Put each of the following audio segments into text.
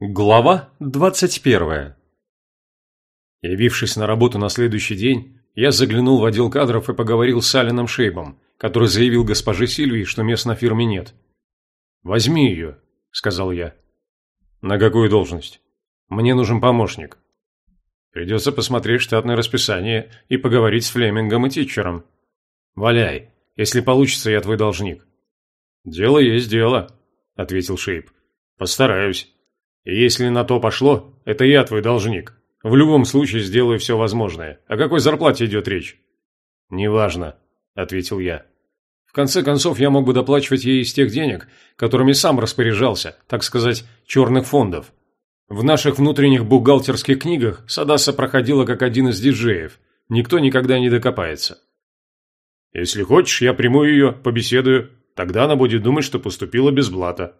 Глава двадцать первая Явившись на работу на следующий день, я заглянул в отдел кадров и поговорил с Алином Шейбом, который заявил госпоже Сильвии, что мест на фирме нет. «Возьми ее», — сказал я. «На какую должность?» «Мне нужен помощник». «Придется посмотреть штатное расписание и поговорить с Флемингом и Титчером». «Валяй, если получится, я твой должник». «Дело есть дело», — ответил Шейб. «Постараюсь». Если на то пошло, это я твой должник. В любом случае сделаю все возможное. О какой зарплате идет речь? Неважно, ответил я. В конце концов, я мог бы доплачивать ей из тех денег, которыми сам распоряжался, так сказать, черных фондов. В наших внутренних бухгалтерских книгах Садаса проходила как один из диджеев. Никто никогда не докопается. Если хочешь, я приму ее, побеседую. Тогда она будет думать, что поступила без блата.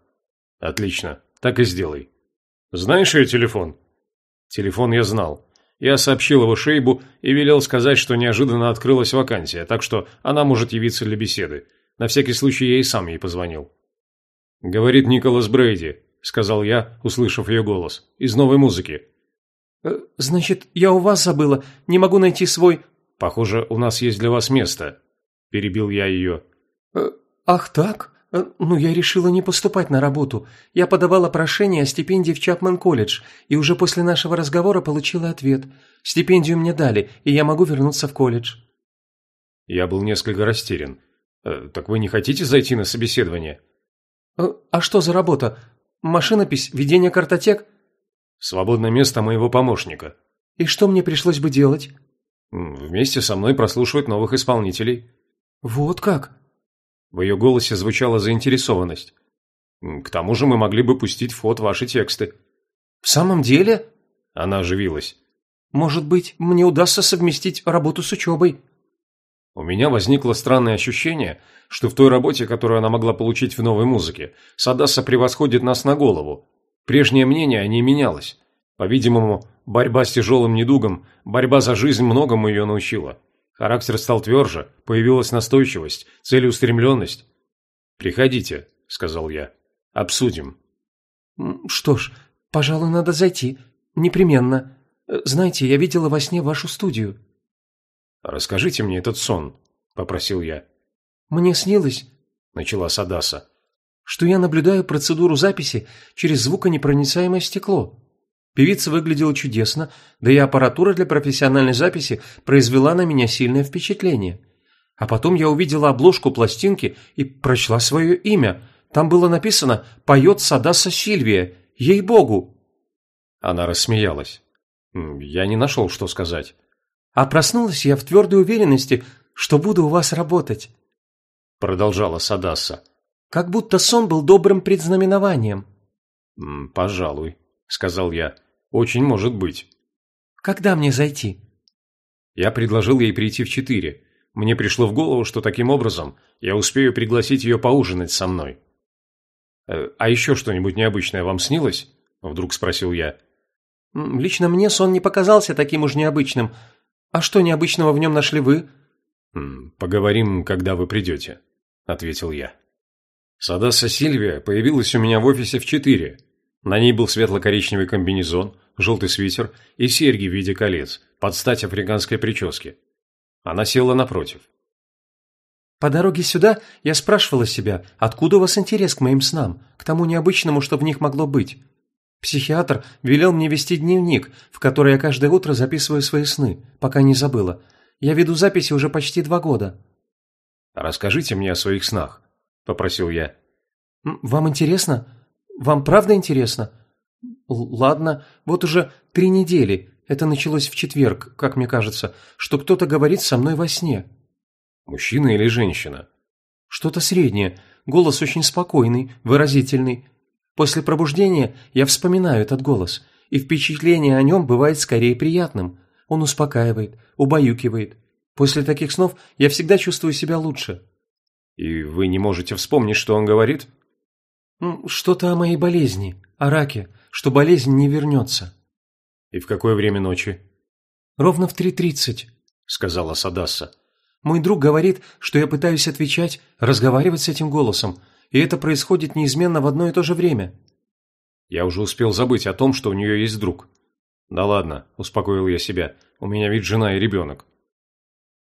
Отлично, так и сделай. Знаешь ее телефон?» Телефон я знал. Я сообщил его Шейбу и велел сказать, что неожиданно открылась вакансия, так что она может явиться для беседы. На всякий случай я и сам ей позвонил. «Говорит Николас Брейди», — сказал я, услышав ее голос, — «из новой музыки». «Э, «Значит, я у вас забыла, не могу найти свой...» «Похоже, у нас есть для вас место», — перебил я ее. «Э, «Ах так? Э, «Ну, я решила не поступать на работу. Я подавала прошение о стипендии в Чапман-колледж, и уже после нашего разговора получила ответ. Стипендию мне дали, и я могу вернуться в колледж». Я был несколько растерян. Э, «Так вы не хотите зайти на собеседование?» э, «А что за работа? Машинопись, ведение картотек?» «Свободное место моего помощника». «И что мне пришлось бы делать?» «Вместе со мной прослушивать новых исполнителей». «Вот как?» В ее голосе звучала заинтересованность. «К тому же мы могли бы пустить в ход ваши тексты». «В самом деле?» Она оживилась. «Может быть, мне удастся совместить работу с учебой?» У меня возникло странное ощущение, что в той работе, которую она могла получить в новой музыке, Садаса превосходит нас на голову. Прежнее мнение не менялось. По-видимому, борьба с тяжелым недугом, борьба за жизнь многому ее научила. Характер стал тверже, появилась настойчивость, целеустремленность. «Приходите», — сказал я. «Обсудим». «Что ж, пожалуй, надо зайти. Непременно. Знаете, я видела во сне вашу студию». «Расскажите мне этот сон», — попросил я. «Мне снилось», — начала Садаса, «что я наблюдаю процедуру записи через звуконепроницаемое стекло. Певица выглядела чудесно, да и аппаратура для профессиональной записи произвела на меня сильное впечатление. А потом я увидела обложку пластинки и прочла свое имя. Там было написано «Поет Садаса Сильвия». Ей-богу!» Она рассмеялась. Я не нашел, что сказать. «А проснулась я в твердой уверенности, что буду у вас работать», — продолжала Садаса. «Как будто сон был добрым предзнаменованием». «Пожалуй», — сказал я. Очень может быть. Когда мне зайти? Я предложил ей прийти в четыре. Мне пришло в голову, что таким образом я успею пригласить ее поужинать со мной. «Э, «А еще что-нибудь необычное вам снилось?» – вдруг спросил я. «Лично мне сон не показался таким уж необычным. А что необычного в нем нашли вы?» «Поговорим, когда вы придете», – ответил я. Садаса Сильвия появилась у меня в офисе в четыре, на ней был светло-коричневый комбинезон, желтый свитер и серьги в виде колец, под стать африканской прическе. Она села напротив. «По дороге сюда я спрашивала себя, откуда у вас интерес к моим снам, к тому необычному, что в них могло быть. Психиатр велел мне вести дневник, в который я каждое утро записываю свои сны, пока не забыла. Я веду записи уже почти два года». «Расскажите мне о своих снах», — попросил я. «Вам интересно? Вам правда интересно? Ладно, вот уже три недели, это началось в четверг, как мне кажется, что кто-то говорит со мной во сне. Мужчина или женщина? Что-то среднее, голос очень спокойный, выразительный. После пробуждения я вспоминаю этот голос, и впечатление о нем бывает скорее приятным. Он успокаивает, убаюкивает. После таких снов я всегда чувствую себя лучше. И вы не можете вспомнить, что он говорит? «Что-то о моей болезни, о раке, что болезнь не вернется». «И в какое время ночи?» «Ровно в три тридцать», — сказала Садасса. «Мой друг говорит, что я пытаюсь отвечать, разговаривать с этим голосом, и это происходит неизменно в одно и то же время». Я уже успел забыть о том, что у нее есть друг. Да ладно, успокоил я себя, у меня ведь жена и ребенок.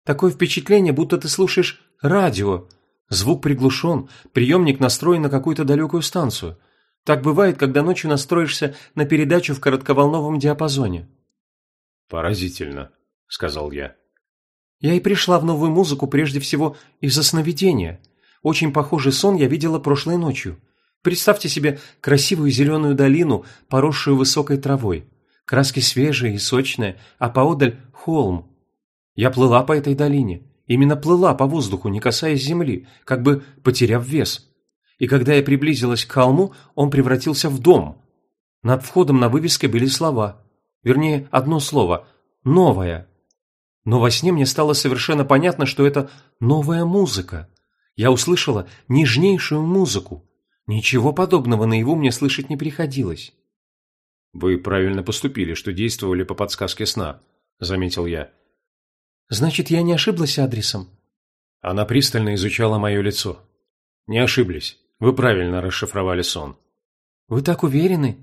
Такое впечатление, будто ты слушаешь радио. Звук приглушен, приемник настроен на какую-то далекую станцию. Так бывает, когда ночью настроишься на передачу в коротковолновом диапазоне. Поразительно, сказал я. Я и пришла в новую музыку прежде всего из-за сновидения. Очень похожий сон я видела прошлой ночью. Представьте себе красивую зеленую долину, поросшую высокой травой. Краски свежие и сочные, а поодаль – холм. Я плыла по этой долине. Именно плыла по воздуху, не касаясь земли, как бы потеряв вес. И когда я приблизилась к холму, он превратился в дом. Над входом на вывеске были слова. Вернее, одно слово – «новая». Но во сне мне стало совершенно понятно, что это новая музыка. Я услышала нежнейшую музыку. Ничего подобного наяву мне слышать не приходилось. «Вы правильно поступили, что действовали по подсказке сна», – заметил я. «Значит, я не ошиблась адресом?» Она пристально изучала мое лицо. «Не ошиблись. Вы правильно расшифровали сон». «Вы так уверены?»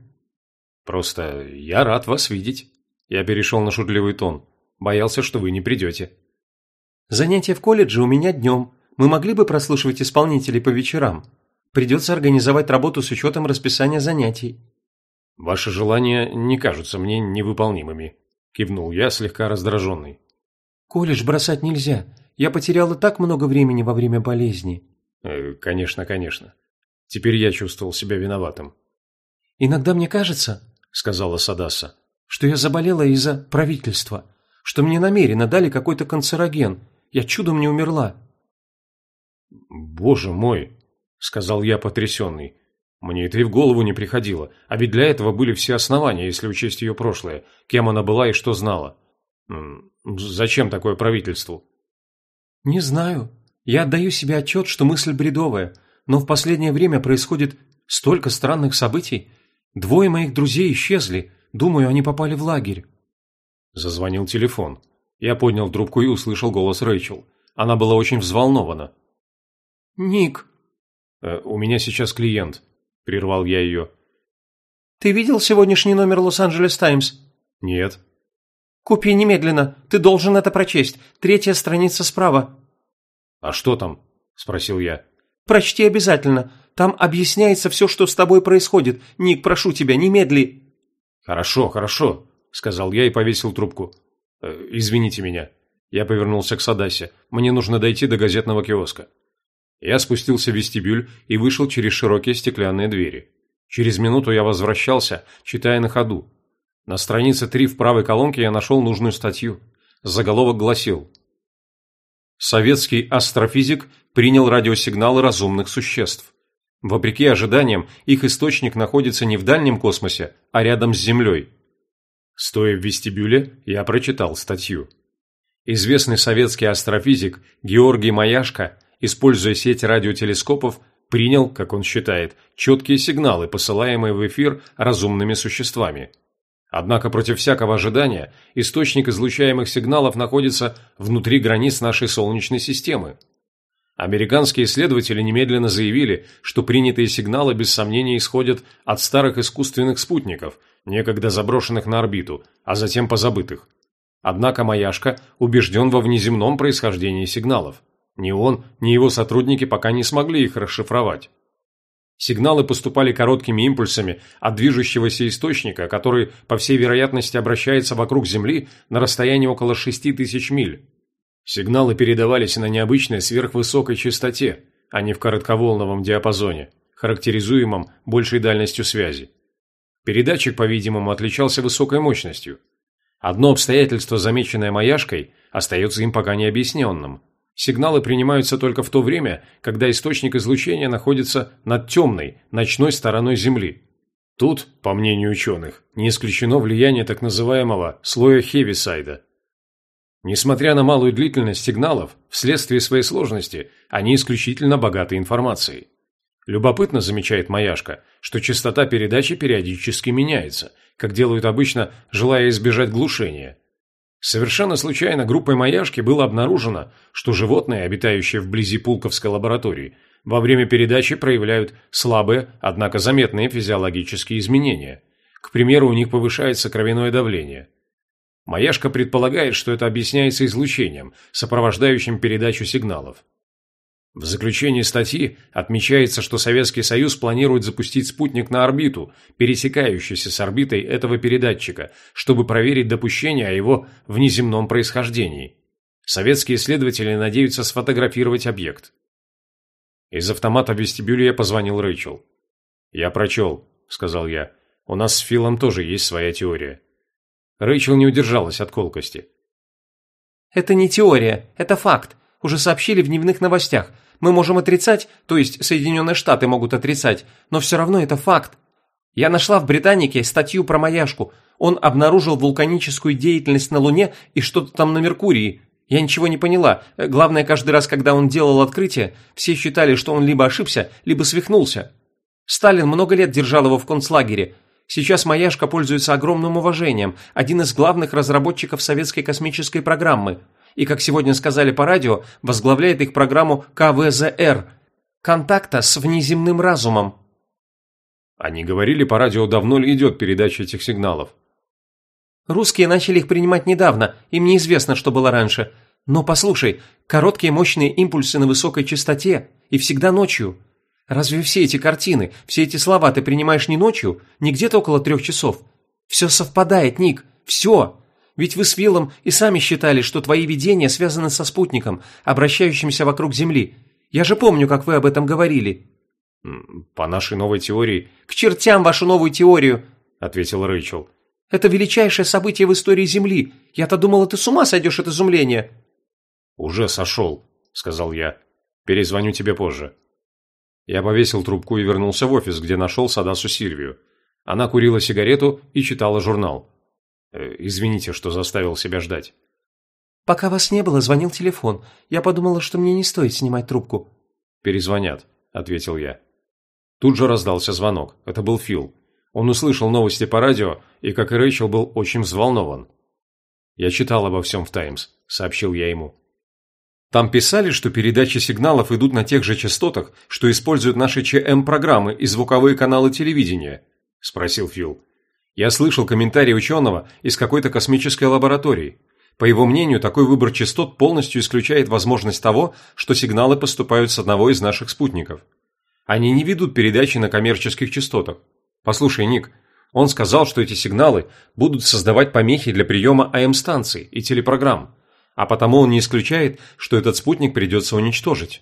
«Просто я рад вас видеть». Я перешел на шутливый тон. Боялся, что вы не придете. Занятия в колледже у меня днем. Мы могли бы прослушивать исполнителей по вечерам. Придется организовать работу с учетом расписания занятий. Ваши желания не кажутся мне невыполнимыми. Кивнул я, слегка раздраженный. Колледж бросать нельзя. Я потеряла так много времени во время болезни. Э, конечно, конечно. Теперь я чувствовал себя виноватым. Иногда мне кажется, сказала Садаса, что я заболела из-за правительства что мне намеренно дали какой-то канцероген. Я чудом не умерла». «Боже мой!» – сказал я потрясенный. Мне это и в голову не приходило, а ведь для этого были все основания, если учесть ее прошлое, кем она была и что знала. Зачем такое правительству? Не знаю. Я отдаю себе отчет, что мысль бредовая, но в последнее время происходит столько странных событий. Двое моих друзей исчезли, думаю, они попали в лагерь. Зазвонил телефон. Я поднял трубку и услышал голос Рэйчел. Она была очень взволнована. «Ник». Э, «У меня сейчас клиент», – прервал я ее. «Ты видел сегодняшний номер Лос-Анджелес Таймс?» «Нет». «Купи немедленно. Ты должен это прочесть. Третья страница справа». «А что там?» – спросил я. «Прочти обязательно. Там объясняется все, что с тобой происходит. Ник, прошу тебя, немедли». «Хорошо, хорошо», – сказал я и повесил трубку. «Э, «Извините меня». Я повернулся к Садасе. «Мне нужно дойти до газетного киоска». Я спустился в вестибюль и вышел через широкие стеклянные двери. Через минуту я возвращался, читая на ходу. На странице 3 в правой колонке я нашел нужную статью. Заголовок гласил «Советский астрофизик принял радиосигналы разумных существ. Вопреки ожиданиям, их источник находится не в дальнем космосе, а рядом с Землей. Стоя в вестибюле, я прочитал статью. Известный советский астрофизик Георгий Маяшко, используя сеть радиотелескопов, принял, как он считает, четкие сигналы, посылаемые в эфир разумными существами. Однако против всякого ожидания источник излучаемых сигналов находится внутри границ нашей Солнечной системы. Американские исследователи немедленно заявили, что принятые сигналы без сомнения исходят от старых искусственных спутников, некогда заброшенных на орбиту, а затем позабытых. Однако Маяшка убежден во внеземном происхождении сигналов. Ни он, ни его сотрудники пока не смогли их расшифровать. Сигналы поступали короткими импульсами от движущегося источника, который, по всей вероятности, обращается вокруг Земли на расстоянии около 6000 миль. Сигналы передавались на необычной сверхвысокой частоте, а не в коротковолновом диапазоне, характеризуемом большей дальностью связи. Передатчик, по-видимому, отличался высокой мощностью. Одно обстоятельство, замеченное маяшкой, остается им пока необъясненным. Сигналы принимаются только в то время, когда источник излучения находится над темной, ночной стороной Земли. Тут, по мнению ученых, не исключено влияние так называемого слоя Хевисайда. Несмотря на малую длительность сигналов, вследствие своей сложности, они исключительно богаты информацией. Любопытно, замечает Маяшка, что частота передачи периодически меняется, как делают обычно, желая избежать глушения. Совершенно случайно группой Маяшки было обнаружено, что животные, обитающие вблизи Пулковской лаборатории, во время передачи проявляют слабые, однако заметные физиологические изменения. К примеру, у них повышается кровяное давление. Маяшка предполагает, что это объясняется излучением, сопровождающим передачу сигналов. В заключении статьи отмечается, что Советский Союз планирует запустить спутник на орбиту, пересекающийся с орбитой этого передатчика, чтобы проверить допущение о его внеземном происхождении. Советские исследователи надеются сфотографировать объект. Из автомата в вестибюле я позвонил Рэйчел. «Я прочел», — сказал я. «У нас с Филом тоже есть своя теория». Рэйчел не удержалась от колкости. «Это не теория, это факт. Уже сообщили в дневных новостях. Мы можем отрицать, то есть Соединенные Штаты могут отрицать, но все равно это факт. Я нашла в Британике статью про Маяшку. Он обнаружил вулканическую деятельность на Луне и что-то там на Меркурии. Я ничего не поняла. Главное, каждый раз, когда он делал открытие, все считали, что он либо ошибся, либо свихнулся. Сталин много лет держал его в концлагере. Сейчас Маяшка пользуется огромным уважением, один из главных разработчиков советской космической программы – и, как сегодня сказали по радио, возглавляет их программу КВЗР – «Контакта с внеземным разумом». Они говорили по радио, давно ли идет передача этих сигналов. Русские начали их принимать недавно, им неизвестно, что было раньше. Но послушай, короткие мощные импульсы на высокой частоте и всегда ночью. Разве все эти картины, все эти слова ты принимаешь не ночью, не где-то около трех часов? Все совпадает, Ник, все. Ведь вы с Виллом и сами считали, что твои видения связаны со спутником, обращающимся вокруг Земли. Я же помню, как вы об этом говорили». «По нашей новой теории...» «К чертям вашу новую теорию!» – ответил Рэйчел. «Это величайшее событие в истории Земли. Я-то думала, ты с ума сойдешь от изумления». «Уже сошел», – сказал я. «Перезвоню тебе позже». Я повесил трубку и вернулся в офис, где нашел Садасу Сильвию. Она курила сигарету и читала журнал. Э, извините, что заставил себя ждать. Пока вас не было, звонил телефон. Я подумала, что мне не стоит снимать трубку. Перезвонят, ответил я. Тут же раздался звонок. Это был Фил. Он услышал новости по радио и, как и Рэйчел, был очень взволнован. «Я читал обо всем в «Таймс», — сообщил я ему. «Там писали, что передачи сигналов идут на тех же частотах, что используют наши ЧМ-программы и звуковые каналы телевидения?» – спросил Фил. Я слышал комментарий ученого из какой-то космической лаборатории. По его мнению, такой выбор частот полностью исключает возможность того, что сигналы поступают с одного из наших спутников. Они не ведут передачи на коммерческих частотах. Послушай, Ник, он сказал, что эти сигналы будут создавать помехи для приема АМ-станций и телепрограмм, а потому он не исключает, что этот спутник придется уничтожить.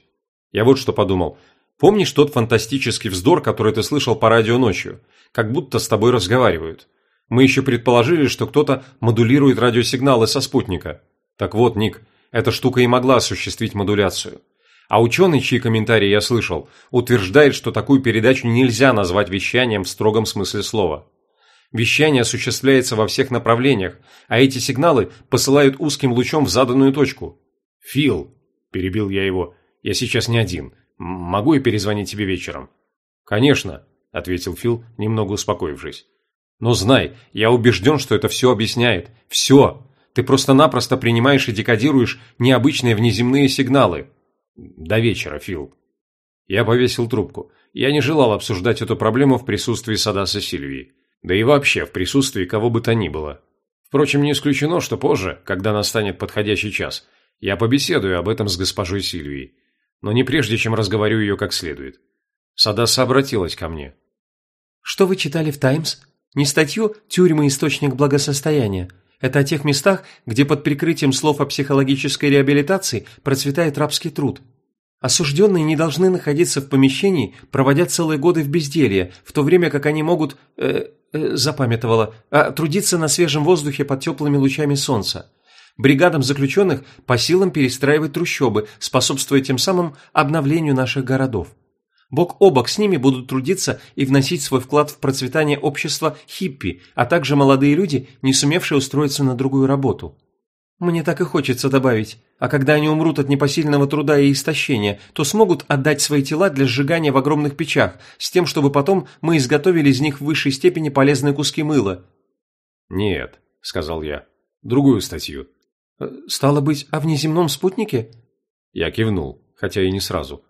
Я вот что подумал. Помнишь тот фантастический вздор, который ты слышал по радио ночью? Как будто с тобой разговаривают. Мы еще предположили, что кто-то модулирует радиосигналы со спутника. Так вот, Ник, эта штука и могла осуществить модуляцию. А ученый, чьи комментарии я слышал, утверждает, что такую передачу нельзя назвать вещанием в строгом смысле слова. Вещание осуществляется во всех направлениях, а эти сигналы посылают узким лучом в заданную точку. «Фил», – перебил я его, – «я сейчас не один. Могу я перезвонить тебе вечером?» «Конечно», – ответил Фил, немного успокоившись. «Но знай, я убежден, что это все объясняет. Все. Ты просто-напросто принимаешь и декодируешь необычные внеземные сигналы. До вечера, Фил». Я повесил трубку. Я не желал обсуждать эту проблему в присутствии Садаса Сильвии. Да и вообще в присутствии кого бы то ни было. Впрочем, не исключено, что позже, когда настанет подходящий час, я побеседую об этом с госпожой Сильвией но не прежде, чем разговорю ее как следует. Садаса обратилась ко мне. «Что вы читали в «Таймс»? Не статью «Тюрьмы – источник благосостояния». Это о тех местах, где под прикрытием слов о психологической реабилитации процветает рабский труд. Осужденные не должны находиться в помещении, проводя целые годы в безделье, в то время как они могут, э, э, запамятовала, а, трудиться на свежем воздухе под теплыми лучами солнца. Бригадам заключенных по силам перестраивать трущобы, способствуя тем самым обновлению наших городов. Бок о бок с ними будут трудиться и вносить свой вклад в процветание общества хиппи, а также молодые люди, не сумевшие устроиться на другую работу. Мне так и хочется добавить, а когда они умрут от непосильного труда и истощения, то смогут отдать свои тела для сжигания в огромных печах, с тем, чтобы потом мы изготовили из них в высшей степени полезные куски мыла. «Нет», — сказал я, — «другую статью». «Стало быть, о внеземном спутнике?» Я кивнул, хотя и не сразу.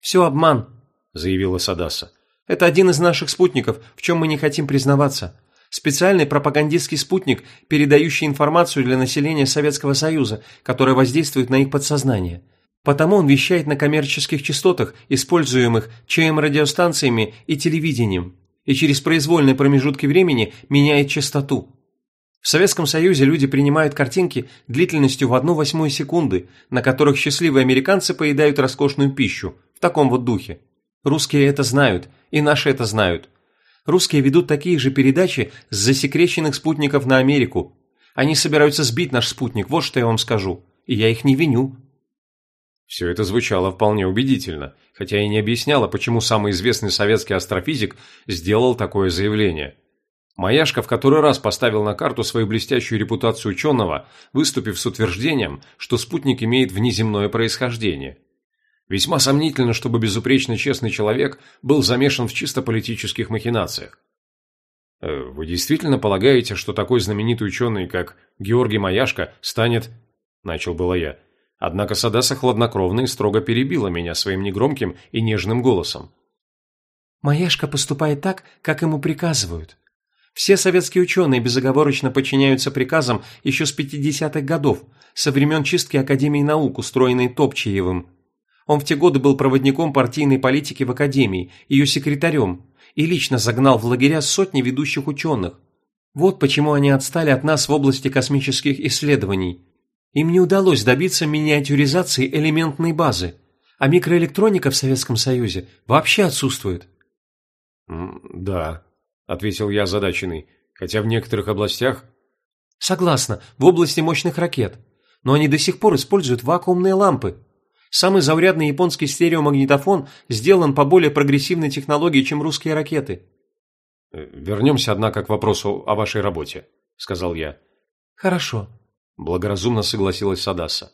«Все обман», – заявила Садаса. «Это один из наших спутников, в чем мы не хотим признаваться. Специальный пропагандистский спутник, передающий информацию для населения Советского Союза, которая воздействует на их подсознание. Потому он вещает на коммерческих частотах, используемых ЧМ-радиостанциями и телевидением, и через произвольные промежутки времени меняет частоту. В Советском Союзе люди принимают картинки длительностью в одну восьмую секунды, на которых счастливые американцы поедают роскошную пищу, в таком вот духе. Русские это знают, и наши это знают. Русские ведут такие же передачи с засекреченных спутников на Америку. Они собираются сбить наш спутник, вот что я вам скажу. И я их не виню. Все это звучало вполне убедительно, хотя и не объясняло, почему самый известный советский астрофизик сделал такое заявление. Маяшка в который раз поставил на карту свою блестящую репутацию ученого, выступив с утверждением, что спутник имеет внеземное происхождение. Весьма сомнительно, чтобы безупречно честный человек был замешан в чисто политических махинациях. Э, «Вы действительно полагаете, что такой знаменитый ученый, как Георгий Маяшка, станет...» – начал было я. Однако Садаса хладнокровно и строго перебила меня своим негромким и нежным голосом. «Маяшка поступает так, как ему приказывают. Все советские ученые безоговорочно подчиняются приказам еще с 50-х годов, со времен чистки Академии наук, устроенной Топчиевым. Он в те годы был проводником партийной политики в Академии, ее секретарем, и лично загнал в лагеря сотни ведущих ученых. Вот почему они отстали от нас в области космических исследований. Им не удалось добиться миниатюризации элементной базы, а микроэлектроника в Советском Союзе вообще отсутствует. «Да», – ответил я озадаченный, хотя в некоторых областях… Согласна, в области мощных ракет. Но они до сих пор используют вакуумные лампы. Самый заурядный японский стереомагнитофон сделан по более прогрессивной технологии, чем русские ракеты. Э, «Вернемся, однако, к вопросу о вашей работе», – сказал я. «Хорошо», – благоразумно согласилась Садаса.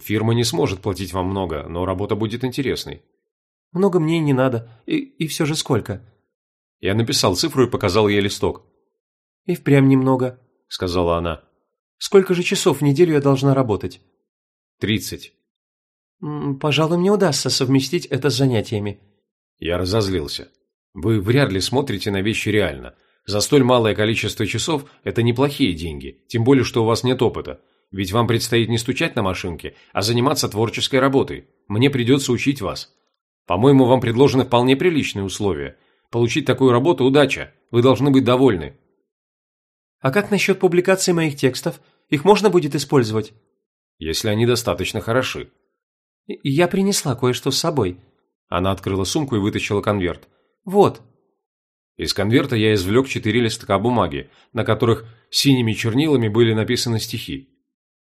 «Фирма не сможет платить вам много, но работа будет интересной». «Много мне не надо. И, и все же сколько?» Я написал цифру и показал ей листок. «И впрямь немного», — сказала она. «Сколько же часов в неделю я должна работать?» «Тридцать». «Пожалуй, мне удастся совместить это с занятиями». Я разозлился. «Вы вряд ли смотрите на вещи реально. За столь малое количество часов это неплохие деньги, тем более, что у вас нет опыта. Ведь вам предстоит не стучать на машинке, а заниматься творческой работой. Мне придется учить вас. По-моему, вам предложены вполне приличные условия – Получить такую работу – удача. Вы должны быть довольны. А как насчет публикации моих текстов? Их можно будет использовать? Если они достаточно хороши. Я принесла кое-что с собой. Она открыла сумку и вытащила конверт. Вот. Из конверта я извлек четыре листка бумаги, на которых синими чернилами были написаны стихи.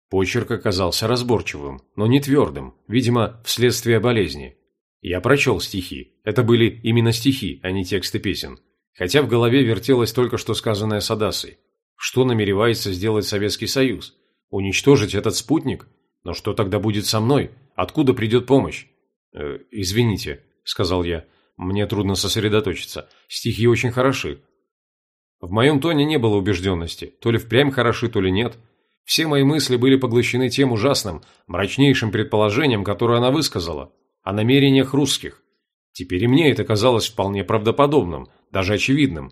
Почерк оказался разборчивым, но не твердым, видимо, вследствие болезни. Я прочел стихи. Это были именно стихи, а не тексты песен. Хотя в голове вертелось только что сказанное Садасой. Что намеревается сделать Советский Союз? Уничтожить этот спутник? Но что тогда будет со мной? Откуда придет помощь? Э, «Извините», — сказал я. «Мне трудно сосредоточиться. Стихи очень хороши». В моем тоне не было убежденности. То ли впрямь хороши, то ли нет. Все мои мысли были поглощены тем ужасным, мрачнейшим предположением, которое она высказала о намерениях русских. Теперь и мне это казалось вполне правдоподобным, даже очевидным.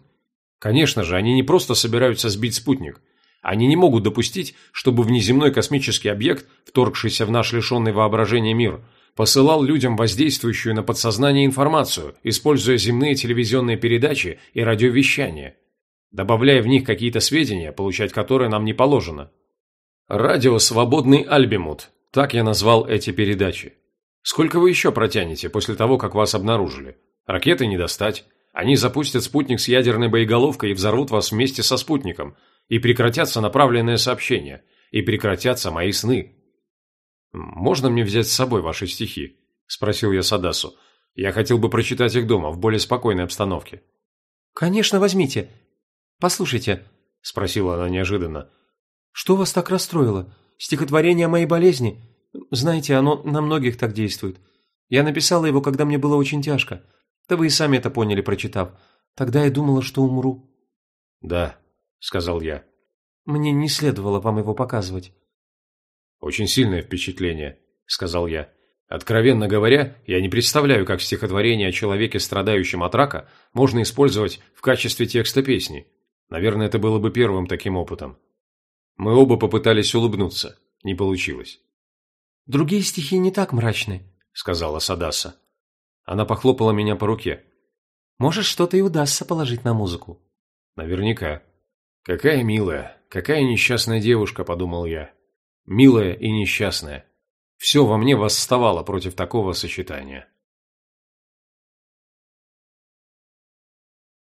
Конечно же, они не просто собираются сбить спутник. Они не могут допустить, чтобы внеземной космический объект, вторгшийся в наш лишенный воображения мир, посылал людям воздействующую на подсознание информацию, используя земные телевизионные передачи и радиовещание, добавляя в них какие-то сведения, получать которые нам не положено. Радио «Свободный Альбимут» – так я назвал эти передачи. Сколько вы еще протянете после того, как вас обнаружили? Ракеты не достать. Они запустят спутник с ядерной боеголовкой и взорвут вас вместе со спутником. И прекратятся направленные сообщения. И прекратятся мои сны. «Можно мне взять с собой ваши стихи?» – спросил я Садасу. «Я хотел бы прочитать их дома, в более спокойной обстановке». «Конечно, возьмите. Послушайте», – спросила она неожиданно. «Что вас так расстроило? Стихотворение о моей болезни? Знаете, оно на многих так действует. Я написала его, когда мне было очень тяжко. Да вы и сами это поняли, прочитав. Тогда я думала, что умру». «Да», — сказал я. «Мне не следовало вам его показывать». «Очень сильное впечатление», — сказал я. Откровенно говоря, я не представляю, как стихотворение о человеке, страдающем от рака, можно использовать в качестве текста песни. Наверное, это было бы первым таким опытом. Мы оба попытались улыбнуться. Не получилось. «Другие стихи не так мрачны», — сказала Садаса. Она похлопала меня по руке. «Может, что-то и удастся положить на музыку». «Наверняка. Какая милая, какая несчастная девушка», — подумал я. «Милая и несчастная». Все во мне восставало против такого сочетания.